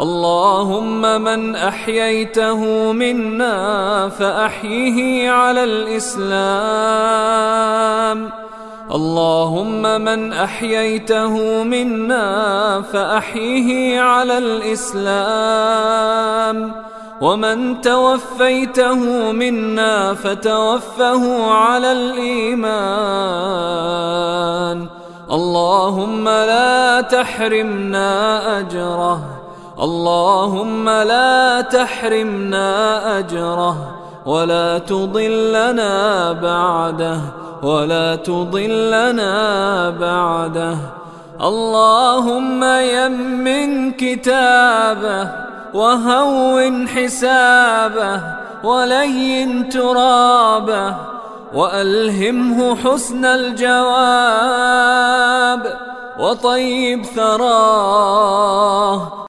اللهم من أحييته منا فأحيه على الإسلام. اللهم من أحييته منا فأحيه على الإسلام. ومن توفيته منا فتوفه على الإيمان. اللهم لا تحرمنا أجره. اللهم لا تحرمنا أجره ولا تضلنا بعده ولا تضلنا بعده. اللهم يمن كتابه وهون حسابه ولين ترابه وألهمه حسن الجواب وطيب ثراه